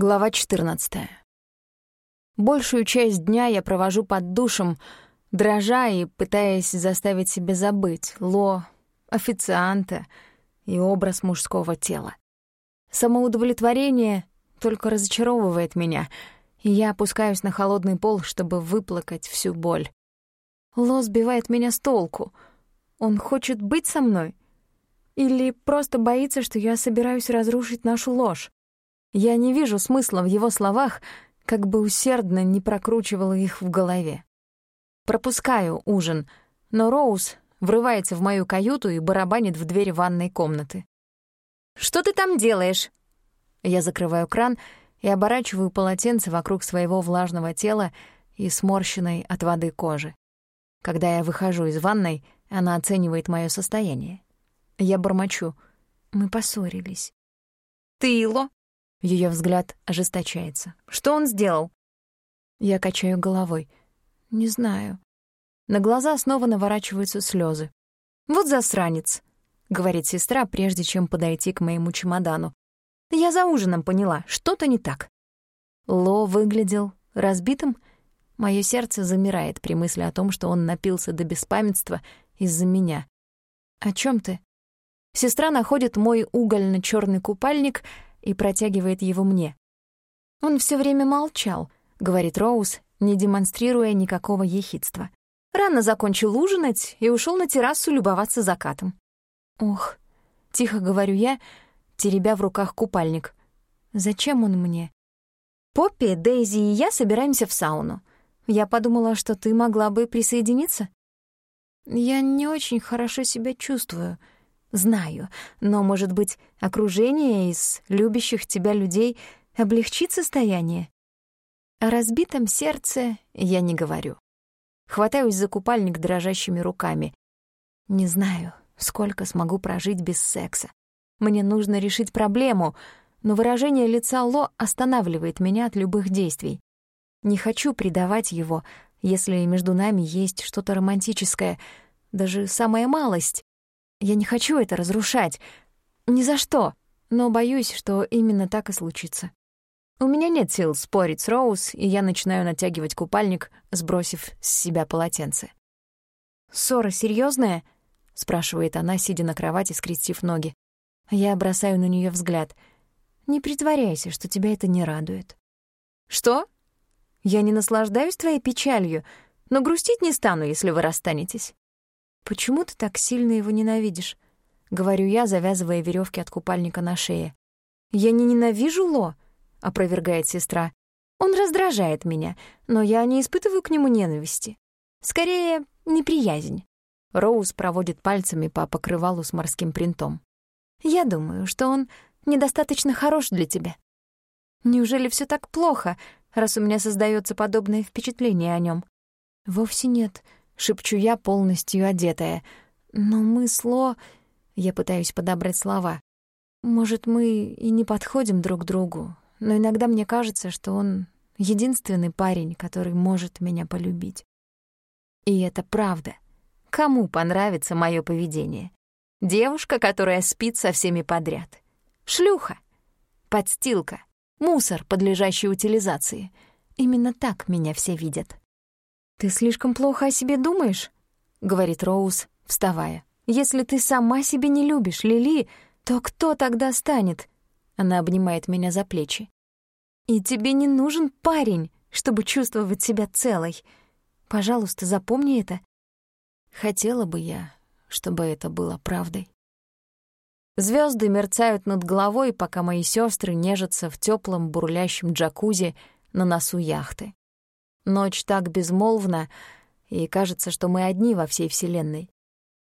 Глава 14. Большую часть дня я провожу под душем, дрожа и пытаясь заставить себя забыть Ло, официанта и образ мужского тела. Самоудовлетворение только разочаровывает меня, и я опускаюсь на холодный пол, чтобы выплакать всю боль. Ло сбивает меня с толку. Он хочет быть со мной? Или просто боится, что я собираюсь разрушить нашу ложь? Я не вижу смысла в его словах, как бы усердно не прокручивала их в голове. Пропускаю ужин, но Роуз врывается в мою каюту и барабанит в дверь ванной комнаты. «Что ты там делаешь?» Я закрываю кран и оборачиваю полотенце вокруг своего влажного тела и сморщенной от воды кожи. Когда я выхожу из ванной, она оценивает моё состояние. Я бормочу. Мы поссорились. «Ты, Ило?» Её взгляд ожесточается. «Что он сделал?» Я качаю головой. Не знаю. На глаза снова наворачиваются слёзы. «Вот засранец», — говорит сестра, прежде чем подойти к моему чемодану. «Я за ужином поняла, что-то не так». Ло выглядел разбитым. Моё сердце замирает при мысли о том, что он напился до беспамятства из-за меня. «О чём ты?» Сестра находит мой угольно чёрный купальник — и протягивает его мне. «Он все время молчал», — говорит Роуз, не демонстрируя никакого ехидства. Рано закончил ужинать и ушел на террасу любоваться закатом. «Ох», — тихо говорю я, теребя в руках купальник. «Зачем он мне?» «Поппи, Дейзи и я собираемся в сауну. Я подумала, что ты могла бы присоединиться». «Я не очень хорошо себя чувствую», Знаю, но, может быть, окружение из любящих тебя людей облегчит состояние? О разбитом сердце я не говорю. Хватаюсь за купальник дрожащими руками. Не знаю, сколько смогу прожить без секса. Мне нужно решить проблему, но выражение лица Ло останавливает меня от любых действий. Не хочу предавать его, если между нами есть что-то романтическое, даже самая малость. Я не хочу это разрушать. Ни за что. Но боюсь, что именно так и случится. У меня нет сил спорить с Роуз, и я начинаю натягивать купальник, сбросив с себя полотенце. «Ссора серьёзная?» — спрашивает она, сидя на кровати, скрестив ноги. Я бросаю на неё взгляд. «Не притворяйся, что тебя это не радует». «Что? Я не наслаждаюсь твоей печалью, но грустить не стану, если вы расстанетесь». «Почему ты так сильно его ненавидишь?» — говорю я, завязывая веревки от купальника на шее. «Я не ненавижу Ло», — опровергает сестра. «Он раздражает меня, но я не испытываю к нему ненависти. Скорее, неприязнь». Роуз проводит пальцами по покрывалу с морским принтом. «Я думаю, что он недостаточно хорош для тебя. Неужели все так плохо, раз у меня создается подобное впечатление о нем? «Вовсе нет», шепчу я, полностью одетая. Но мы с Ло... Я пытаюсь подобрать слова. Может, мы и не подходим друг другу, но иногда мне кажется, что он единственный парень, который может меня полюбить. И это правда. Кому понравится мое поведение? Девушка, которая спит со всеми подряд. Шлюха. Подстилка. Мусор, подлежащий утилизации. Именно так меня все видят. «Ты слишком плохо о себе думаешь?» — говорит Роуз, вставая. «Если ты сама себе не любишь, Лили, то кто тогда станет?» Она обнимает меня за плечи. «И тебе не нужен парень, чтобы чувствовать себя целой. Пожалуйста, запомни это». Хотела бы я, чтобы это было правдой. Звезды мерцают над головой, пока мои сестры нежатся в теплом бурлящем джакузи на носу яхты. Ночь так безмолвна, и кажется, что мы одни во всей Вселенной.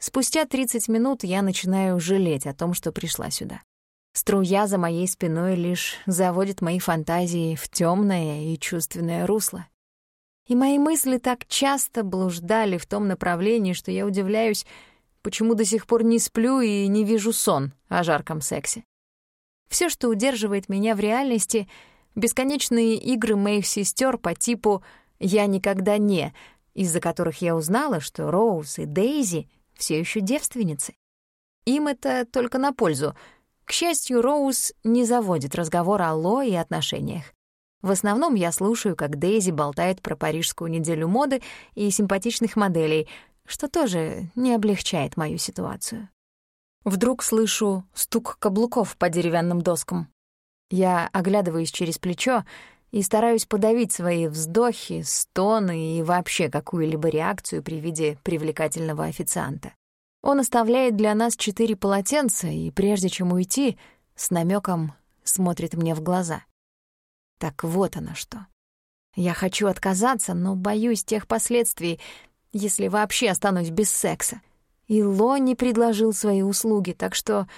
Спустя 30 минут я начинаю жалеть о том, что пришла сюда. Струя за моей спиной лишь заводит мои фантазии в темное и чувственное русло. И мои мысли так часто блуждали в том направлении, что я удивляюсь, почему до сих пор не сплю и не вижу сон о жарком сексе. Все, что удерживает меня в реальности — бесконечные игры моих сестер по типу «я никогда не», из-за которых я узнала, что Роуз и Дейзи все еще девственницы. Им это только на пользу. К счастью, Роуз не заводит разговор о Ло и отношениях. В основном я слушаю, как Дейзи болтает про парижскую неделю моды и симпатичных моделей, что тоже не облегчает мою ситуацию. Вдруг слышу стук каблуков по деревянным доскам. Я оглядываюсь через плечо и стараюсь подавить свои вздохи, стоны и вообще какую-либо реакцию при виде привлекательного официанта. Он оставляет для нас четыре полотенца и, прежде чем уйти, с намеком смотрит мне в глаза. Так вот оно что. Я хочу отказаться, но боюсь тех последствий, если вообще останусь без секса. И Ло не предложил свои услуги, так что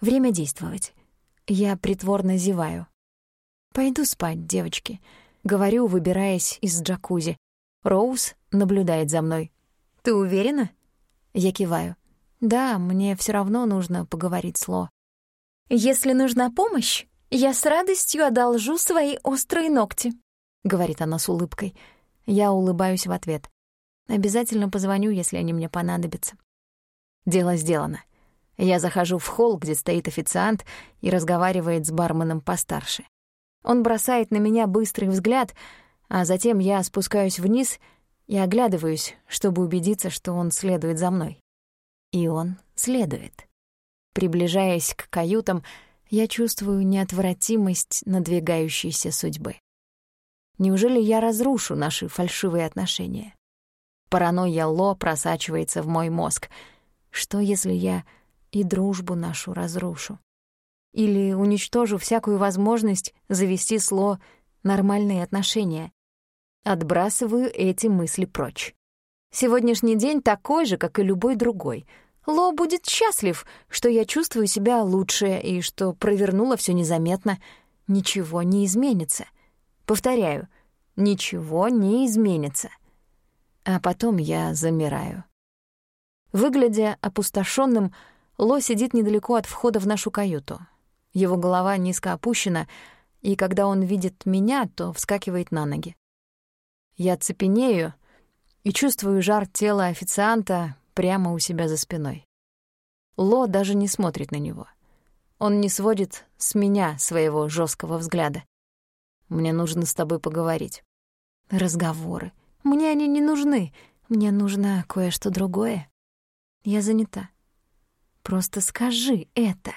время действовать. Я притворно зеваю. «Пойду спать, девочки», — говорю, выбираясь из джакузи. Роуз наблюдает за мной. «Ты уверена?» Я киваю. «Да, мне все равно нужно поговорить с Ло». «Если нужна помощь, я с радостью одолжу свои острые ногти», — говорит она с улыбкой. Я улыбаюсь в ответ. Обязательно позвоню, если они мне понадобятся. Дело сделано. Я захожу в холл, где стоит официант и разговаривает с барменом постарше. Он бросает на меня быстрый взгляд, а затем я спускаюсь вниз и оглядываюсь, чтобы убедиться, что он следует за мной. И он следует. Приближаясь к каютам, я чувствую неотвратимость надвигающейся судьбы. Неужели я разрушу наши фальшивые отношения? Паранойя Ло просачивается в мой мозг. Что, если я и дружбу нашу разрушу. Или уничтожу всякую возможность завести с Ло нормальные отношения. Отбрасываю эти мысли прочь. Сегодняшний день такой же, как и любой другой. Ло будет счастлив, что я чувствую себя лучше и что провернула все незаметно. Ничего не изменится. Повторяю, ничего не изменится. А потом я замираю. Выглядя опустошенным, Ло сидит недалеко от входа в нашу каюту. Его голова низко опущена, и когда он видит меня, то вскакивает на ноги. Я цепенею и чувствую жар тела официанта прямо у себя за спиной. Ло даже не смотрит на него. Он не сводит с меня своего жесткого взгляда. «Мне нужно с тобой поговорить». «Разговоры. Мне они не нужны. Мне нужно кое-что другое. Я занята. Просто скажи это.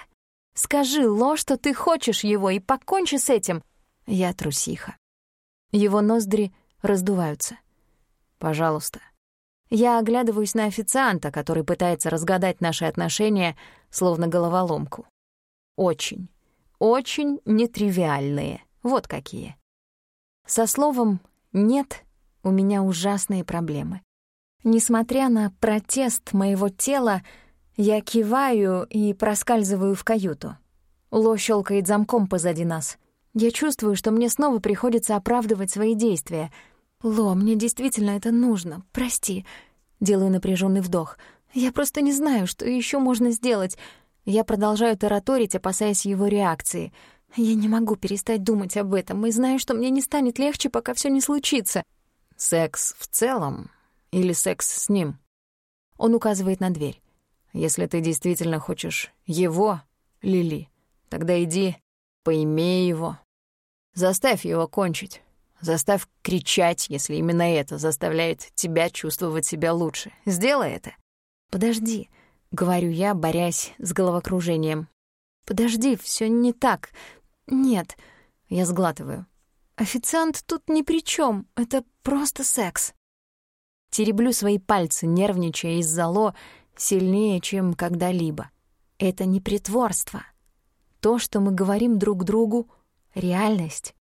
Скажи Ло, что ты хочешь его, и покончи с этим. Я трусиха. Его ноздри раздуваются. Пожалуйста. Я оглядываюсь на официанта, который пытается разгадать наши отношения, словно головоломку. Очень, очень нетривиальные. Вот какие. Со словом «нет» у меня ужасные проблемы. Несмотря на протест моего тела, я киваю и проскальзываю в каюту. Ло щелкает замком позади нас. Я чувствую, что мне снова приходится оправдывать свои действия. «Ло, мне действительно это нужно. Прости». Делаю напряженный вдох. «Я просто не знаю, что еще можно сделать». Я продолжаю тараторить, опасаясь его реакции. Я не могу перестать думать об этом и знаю, что мне не станет легче, пока все не случится. «Секс в целом или секс с ним?» Он указывает на дверь. Если ты действительно хочешь его, Лили, тогда иди, поимей его. Заставь его кончить. Заставь кричать, если именно это заставляет тебя чувствовать себя лучше. Сделай это. Подожди, говорю я, борясь с головокружением. Подожди, все не так. Нет, я сглатываю. Официант тут ни при чем. Это просто секс. Тереблю свои пальцы, нервничая из-за Ло, сильнее, чем когда-либо. Это не притворство. То, что мы говорим друг другу — реальность.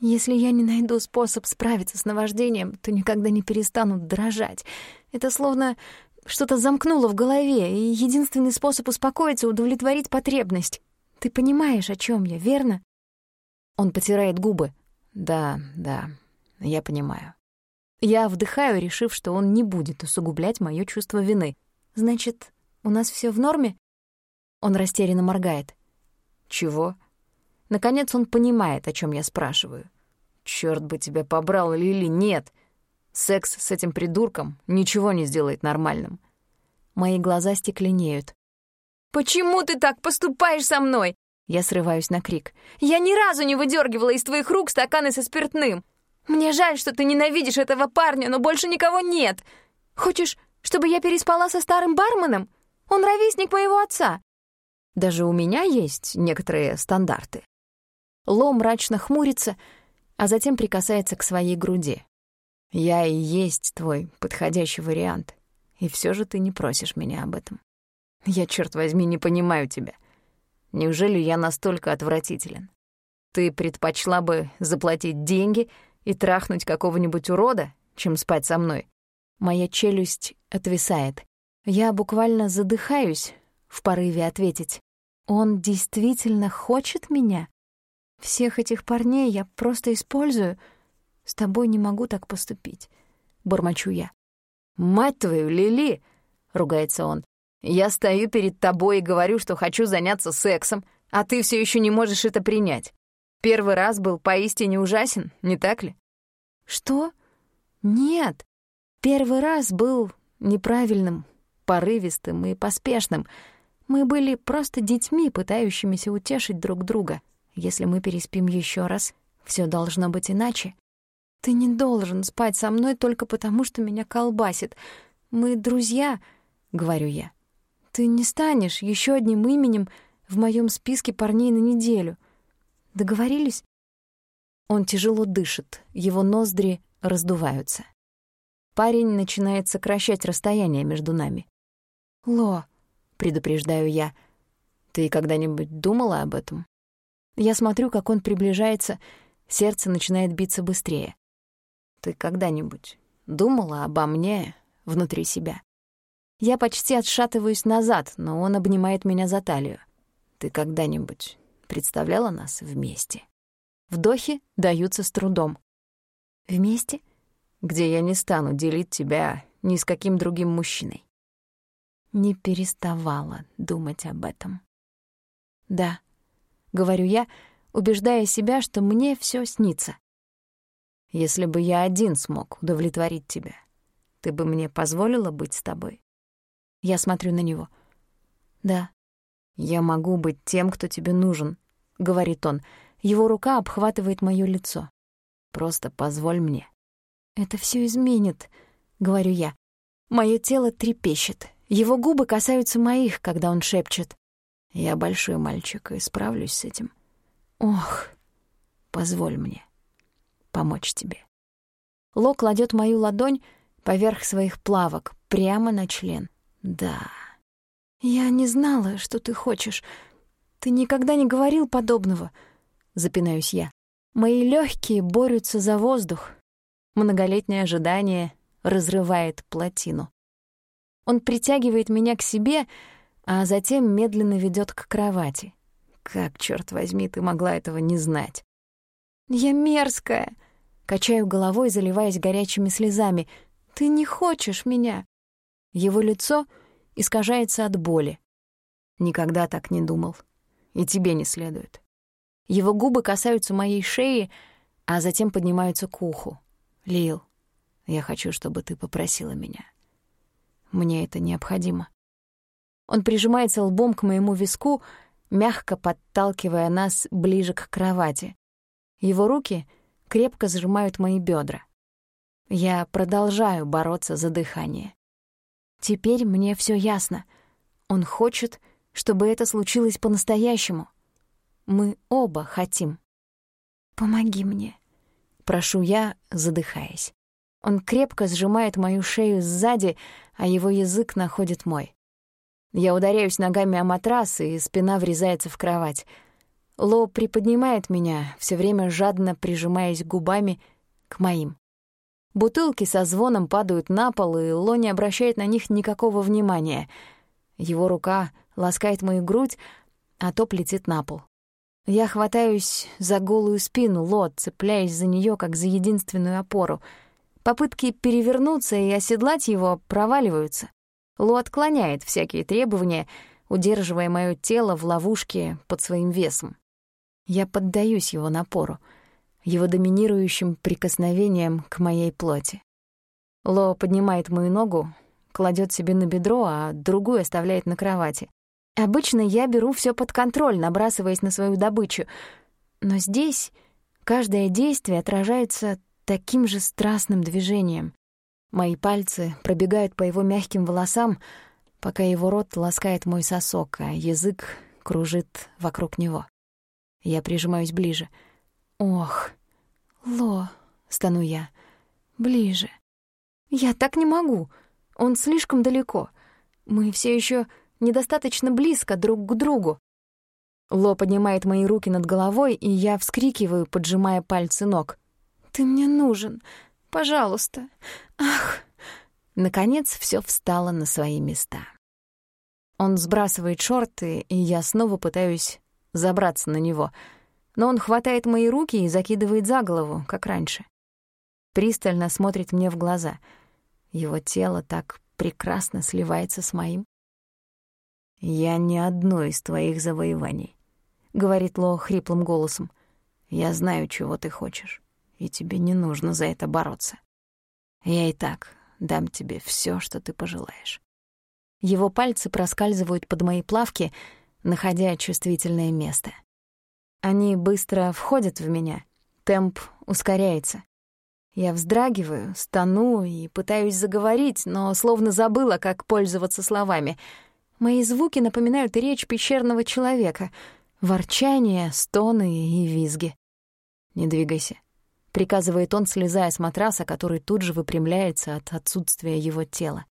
Если я не найду способ справиться с наваждением, то никогда не перестану дрожать. Это словно что-то замкнуло в голове, и единственный способ успокоиться — удовлетворить потребность. Ты понимаешь, о чем я, верно? Он потирает губы. Да, да, я понимаю. Я вдыхаю, решив, что он не будет усугублять моё чувство вины. Значит, у нас все в норме? Он растерянно моргает. Чего? Наконец он понимает, о чем я спрашиваю. Черт бы тебя побрал, Лили, нет. Секс с этим придурком ничего не сделает нормальным. Мои глаза стекленеют. «Почему ты так поступаешь со мной?» Я срываюсь на крик. «Я ни разу не выдергивала из твоих рук стаканы со спиртным. Мне жаль, что ты ненавидишь этого парня, но больше никого нет. Хочешь, чтобы я переспала со старым барменом? Он ровесник моего отца». Даже у меня есть некоторые стандарты. Ло мрачно хмурится, а затем прикасается к своей груди. Я и есть твой подходящий вариант. И все же ты не просишь меня об этом. Я, черт возьми, не понимаю тебя. Неужели я настолько отвратителен? Ты предпочла бы заплатить деньги и трахнуть какого-нибудь урода, чем спать со мной? Моя челюсть отвисает. Я буквально задыхаюсь в порыве ответить. Он действительно хочет меня? Всех этих парней я просто использую. С тобой не могу так поступить. Бормочу я. «Мать твою, Лили!» — ругается он. «Я стою перед тобой и говорю, что хочу заняться сексом, а ты все еще не можешь это принять. Первый раз был поистине ужасен, не так ли?» «Что? Нет. Первый раз был неправильным, порывистым и поспешным. Мы были просто детьми, пытающимися утешить друг друга. Если мы переспим еще раз, все должно быть иначе. Ты не должен спать со мной только потому, что меня колбасит. Мы друзья, — говорю я. Ты не станешь еще одним именем в моем списке парней на неделю. Договорились? Он тяжело дышит, его ноздри раздуваются. Парень начинает сокращать расстояние между нами. «Ло», — предупреждаю я, — «ты когда-нибудь думала об этом?» Я смотрю, как он приближается, сердце начинает биться быстрее. Ты когда-нибудь думала обо мне внутри себя? Я почти отшатываюсь назад, но он обнимает меня за талию. Ты когда-нибудь представляла нас вместе? Вдохи даются с трудом. Вместе? Где я не стану делить тебя ни с каким другим мужчиной. Не переставала думать об этом. Да, говорю я, убеждая себя, что мне все снится. Если бы я один смог удовлетворить тебя, ты бы мне позволила быть с тобой? Я смотрю на него. Да. Я могу быть тем, кто тебе нужен, говорит он. Его рука обхватывает моё лицо. Просто позволь мне. Это все изменит, говорю я. Моё тело трепещет. Его губы касаются моих, когда он шепчет. Я большой мальчик и справлюсь с этим. Ох, позволь мне помочь тебе. Ло кладет мою ладонь поверх своих плавок, прямо на член. Да. Я не знала, что ты хочешь. Ты никогда не говорил подобного, запинаюсь я. Мои легкие борются за воздух. Многолетнее ожидание разрывает плотину. Он притягивает меня к себе, а затем медленно ведет к кровати. Как, черт возьми, ты могла этого не знать? Я мерзкая, Качаю головой, заливаясь горячими слезами. «Ты не хочешь меня!» Его лицо искажается от боли. Никогда так не думал. И тебе не следует. Его губы касаются моей шеи, а затем поднимаются к уху. «Лил, я хочу, чтобы ты попросила меня. Мне это необходимо». Он прижимается лбом к моему виску, мягко подталкивая нас ближе к кровати. Его руки крепко сжимают мои бедра. Я продолжаю бороться за дыхание. Теперь мне все ясно. Он хочет, чтобы это случилось по-настоящему. Мы оба хотим. «Помоги мне», — прошу я, задыхаясь. Он крепко сжимает мою шею сзади, а его язык находит мой. Я ударяюсь ногами о матрас, и спина врезается в кровать — Ло приподнимает меня, все время жадно прижимаясь губами к моим. Бутылки со звоном падают на пол, и Ло не обращает на них никакого внимания. Его рука ласкает мою грудь, а топ летит на пол. Я хватаюсь за голую спину Ло, цепляясь за нее как за единственную опору. Попытки перевернуться и оседлать его проваливаются. Ло отклоняет всякие требования, удерживая мое тело в ловушке под своим весом. Я поддаюсь его напору, его доминирующим прикосновением к моей плоти. Ло поднимает мою ногу, кладет себе на бедро, а другую оставляет на кровати. Обычно я беру все под контроль, набрасываясь на свою добычу. Но здесь каждое действие отражается таким же страстным движением. Мои пальцы пробегают по его мягким волосам, пока его рот ласкает мой сосок, а язык кружит вокруг него. Я прижимаюсь ближе. «Ох, Ло!» — стану я. «Ближе!» «Я так не могу! Он слишком далеко. Мы все еще недостаточно близко друг к другу. Ло поднимает мои руки над головой, и я вскрикиваю, поджимая пальцы ног. «Ты мне нужен! Пожалуйста! Ах!» Наконец все встало на свои места. Он сбрасывает шорты, и я снова пытаюсь забраться на него, но он хватает мои руки и закидывает за голову, как раньше. Пристально смотрит мне в глаза. Его тело так прекрасно сливается с моим. «Я не одно из твоих завоеваний», — говорит Ло хриплым голосом. «Я знаю, чего ты хочешь, и тебе не нужно за это бороться. Я и так дам тебе все, что ты пожелаешь». Его пальцы проскальзывают под мои плавки, находя чувствительное место. Они быстро входят в меня, темп ускоряется. Я вздрагиваю, стану и пытаюсь заговорить, но словно забыла, как пользоваться словами — Мои звуки напоминают речь пещерного человека. Ворчание, стоны и визги. «Не двигайся», — приказывает он, слезая с матраса, который тут же выпрямляется от отсутствия его тела.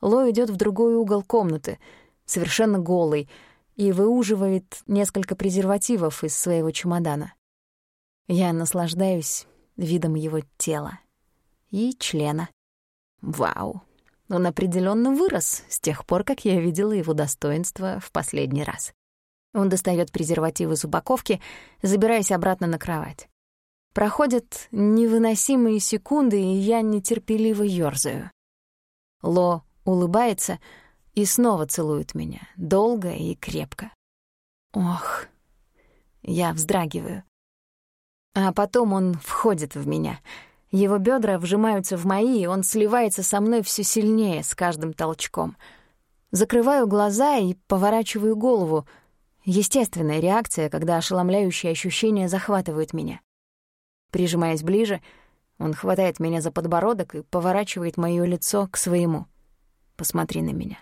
Ло идет в другой угол комнаты, совершенно голый, и выуживает несколько презервативов из своего чемодана. Я наслаждаюсь видом его тела и члена. Вау, он определенно вырос с тех пор, как я видела его достоинство в последний раз. Он достает презерватив из упаковки, забираясь обратно на кровать. Проходят невыносимые секунды, и я нетерпеливо ёрзаю. Ло улыбается и снова целует меня, долго и крепко. Ох, я вздрагиваю. А потом он входит в меня — его бедра вжимаются в мои, и он сливается со мной все сильнее с каждым толчком. Закрываю глаза и поворачиваю голову. Естественная реакция, когда ошеломляющие ощущения захватывают меня. Прижимаясь ближе, он хватает меня за подбородок и поворачивает моё лицо к своему. «Посмотри на меня».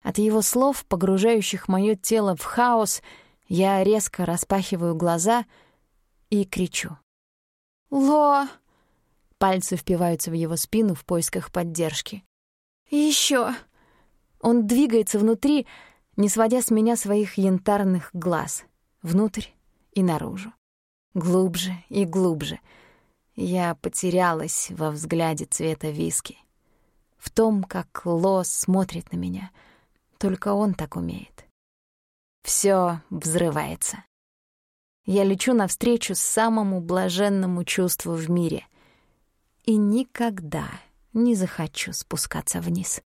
От его слов, погружающих моё тело в хаос, я резко распахиваю глаза и кричу. «Ло!» Пальцы впиваются в его спину в поисках поддержки. Еще. Он двигается внутри, не сводя с меня своих янтарных глаз. Внутрь и наружу. Глубже и глубже. Я потерялась во взгляде цвета виски. В том, как Лос смотрит на меня. Только он так умеет. Все взрывается. Я лечу навстречу самому блаженному чувству в мире — и никогда не захочу спускаться вниз.